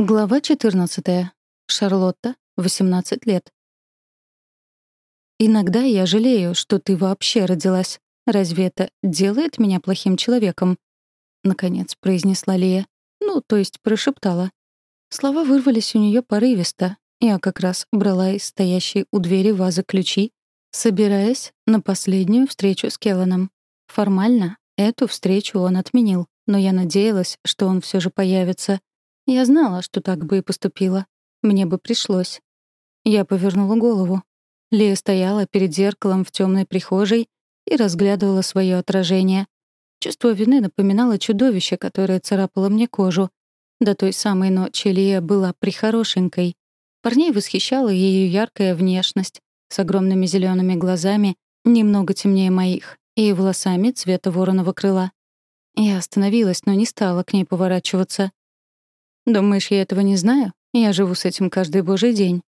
Глава 14. Шарлотта, 18 лет. «Иногда я жалею, что ты вообще родилась. Разве это делает меня плохим человеком?» Наконец произнесла Лия. Ну, то есть прошептала. Слова вырвались у нее порывисто. Я как раз брала из стоящей у двери вазы ключи, собираясь на последнюю встречу с Келланом. Формально эту встречу он отменил, но я надеялась, что он все же появится — я знала, что так бы и поступила. Мне бы пришлось. Я повернула голову. Лия стояла перед зеркалом в темной прихожей и разглядывала свое отражение. Чувство вины напоминало чудовище, которое царапало мне кожу. До той самой ночи Лия была прихорошенькой. Парней восхищала ее яркая внешность с огромными зелеными глазами, немного темнее моих, и волосами цвета вороного крыла. Я остановилась, но не стала к ней поворачиваться. Думаешь, я этого не знаю? Я живу с этим каждый божий день.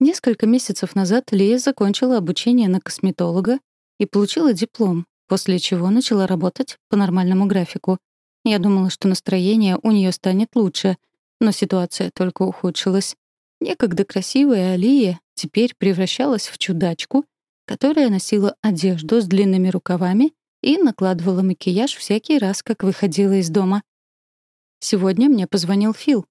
Несколько месяцев назад Лия закончила обучение на косметолога и получила диплом, после чего начала работать по нормальному графику. Я думала, что настроение у нее станет лучше, но ситуация только ухудшилась. Некогда красивая Алия теперь превращалась в чудачку, которая носила одежду с длинными рукавами и накладывала макияж всякий раз, как выходила из дома. Сегодня мне позвонил Фил.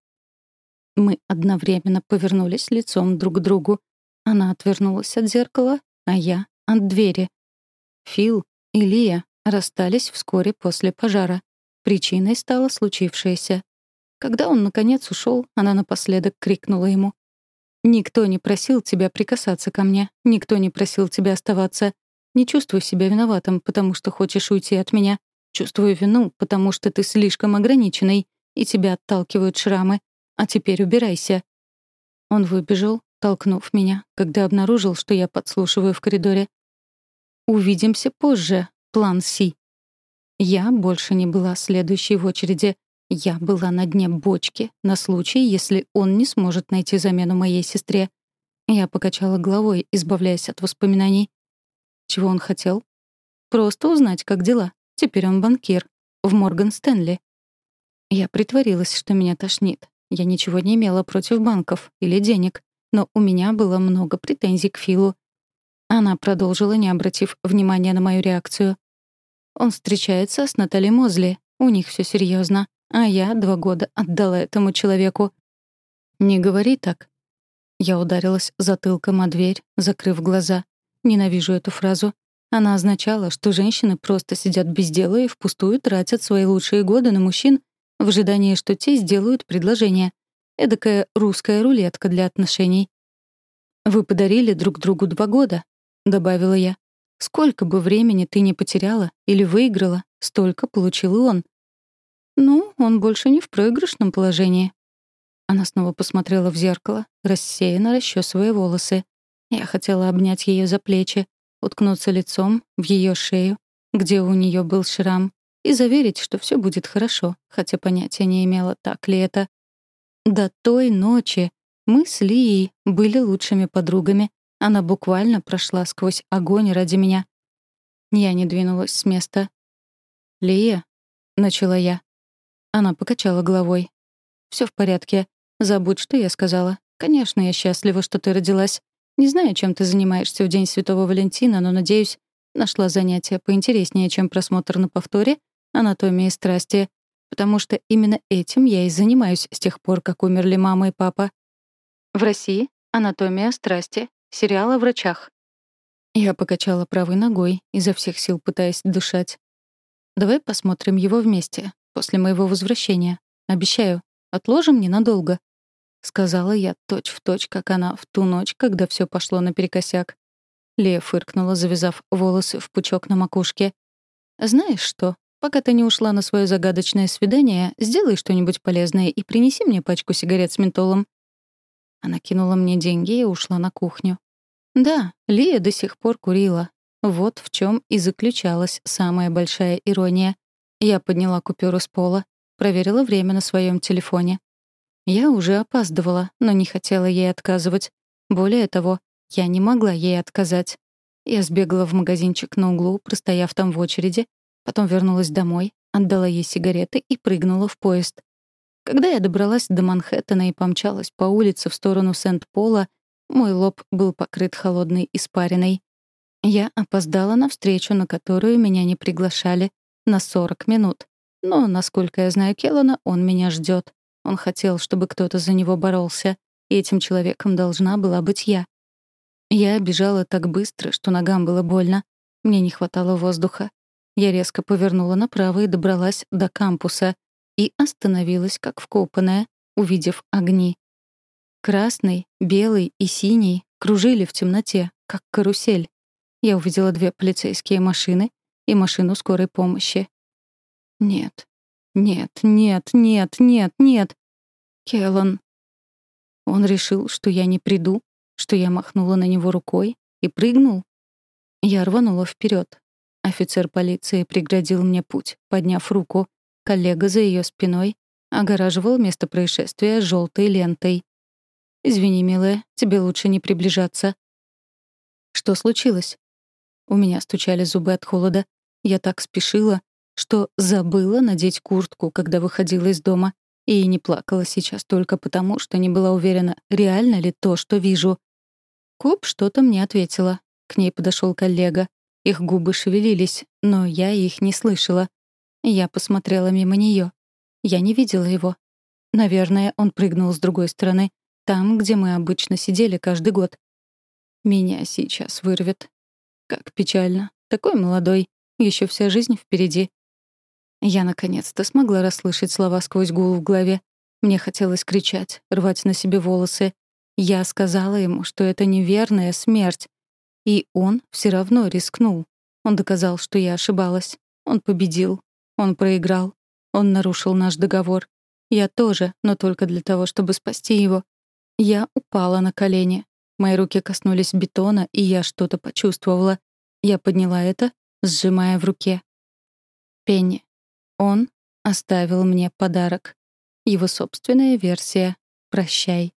Мы одновременно повернулись лицом друг к другу. Она отвернулась от зеркала, а я — от двери. Фил и Лия расстались вскоре после пожара. Причиной стало случившееся. Когда он, наконец, ушел, она напоследок крикнула ему. «Никто не просил тебя прикасаться ко мне. Никто не просил тебя оставаться. Не чувствуй себя виноватым, потому что хочешь уйти от меня. Чувствую вину, потому что ты слишком ограниченный и тебя отталкивают шрамы. А теперь убирайся». Он выбежал, толкнув меня, когда обнаружил, что я подслушиваю в коридоре. «Увидимся позже, план Си». Я больше не была следующей в очереди. Я была на дне бочки на случай, если он не сможет найти замену моей сестре. Я покачала головой, избавляясь от воспоминаний. Чего он хотел? Просто узнать, как дела. Теперь он банкир. В Морган Стэнли. Я притворилась, что меня тошнит. Я ничего не имела против банков или денег, но у меня было много претензий к Филу. Она продолжила, не обратив внимания на мою реакцию. Он встречается с Натали Мозли. У них все серьезно, а я два года отдала этому человеку. Не говори так. Я ударилась затылком о дверь, закрыв глаза. Ненавижу эту фразу. Она означала, что женщины просто сидят без дела и впустую тратят свои лучшие годы на мужчин, в ожидании, что те сделают предложение. Эдакая русская рулетка для отношений. «Вы подарили друг другу два года», — добавила я. «Сколько бы времени ты не потеряла или выиграла, столько получил и он». «Ну, он больше не в проигрышном положении». Она снова посмотрела в зеркало, рассеянно расчесывая волосы. Я хотела обнять ее за плечи, уткнуться лицом в ее шею, где у нее был шрам, и заверить, что все будет хорошо, хотя понятия не имела, так ли это. До той ночи мы с Лией были лучшими подругами. Она буквально прошла сквозь огонь ради меня. Я не двинулась с места. «Лия?» — начала я. Она покачала головой. Все в порядке. Забудь, что я сказала. Конечно, я счастлива, что ты родилась. Не знаю, чем ты занимаешься в День Святого Валентина, но, надеюсь, нашла занятие поинтереснее, чем просмотр на повторе анатомии страсти, потому что именно этим я и занимаюсь с тех пор, как умерли мама и папа. В России «Анатомия страсти» — сериал о врачах. Я покачала правой ногой, изо всех сил пытаясь дышать. «Давай посмотрим его вместе, после моего возвращения. Обещаю, отложим ненадолго», — сказала я точь-в-точь, точь, как она в ту ночь, когда все пошло наперекосяк. Лея фыркнула, завязав волосы в пучок на макушке. «Знаешь что? Пока ты не ушла на свое загадочное свидание, сделай что-нибудь полезное и принеси мне пачку сигарет с ментолом». Она кинула мне деньги и ушла на кухню. Да, Лия до сих пор курила. Вот в чем и заключалась самая большая ирония. Я подняла купюру с пола, проверила время на своем телефоне. Я уже опаздывала, но не хотела ей отказывать. Более того, я не могла ей отказать. Я сбегала в магазинчик на углу, простояв там в очереди, Потом вернулась домой, отдала ей сигареты и прыгнула в поезд. Когда я добралась до Манхэттена и помчалась по улице в сторону Сент-Пола, мой лоб был покрыт холодной испариной. Я опоздала на встречу, на которую меня не приглашали, на 40 минут. Но, насколько я знаю Келлана, он меня ждет. Он хотел, чтобы кто-то за него боролся, и этим человеком должна была быть я. Я бежала так быстро, что ногам было больно. Мне не хватало воздуха. Я резко повернула направо и добралась до кампуса и остановилась, как вкопанная, увидев огни. Красный, белый и синий кружили в темноте, как карусель. Я увидела две полицейские машины и машину скорой помощи. Нет, нет, нет, нет, нет, нет. Келлан. Он решил, что я не приду, что я махнула на него рукой и прыгнул. Я рванула вперед. Офицер полиции преградил мне путь, подняв руку. Коллега за ее спиной огораживал место происшествия желтой лентой. «Извини, милая, тебе лучше не приближаться». «Что случилось?» У меня стучали зубы от холода. Я так спешила, что забыла надеть куртку, когда выходила из дома, и не плакала сейчас только потому, что не была уверена, реально ли то, что вижу. Коп что-то мне ответила. К ней подошел коллега. Их губы шевелились, но я их не слышала. Я посмотрела мимо нее. Я не видела его. Наверное, он прыгнул с другой стороны, там, где мы обычно сидели каждый год. Меня сейчас вырвет. Как печально. Такой молодой. Еще вся жизнь впереди. Я наконец-то смогла расслышать слова сквозь гул в голове. Мне хотелось кричать, рвать на себе волосы. Я сказала ему, что это неверная смерть. И он все равно рискнул. Он доказал, что я ошибалась. Он победил. Он проиграл. Он нарушил наш договор. Я тоже, но только для того, чтобы спасти его. Я упала на колени. Мои руки коснулись бетона, и я что-то почувствовала. Я подняла это, сжимая в руке. Пенни. Он оставил мне подарок. Его собственная версия «Прощай».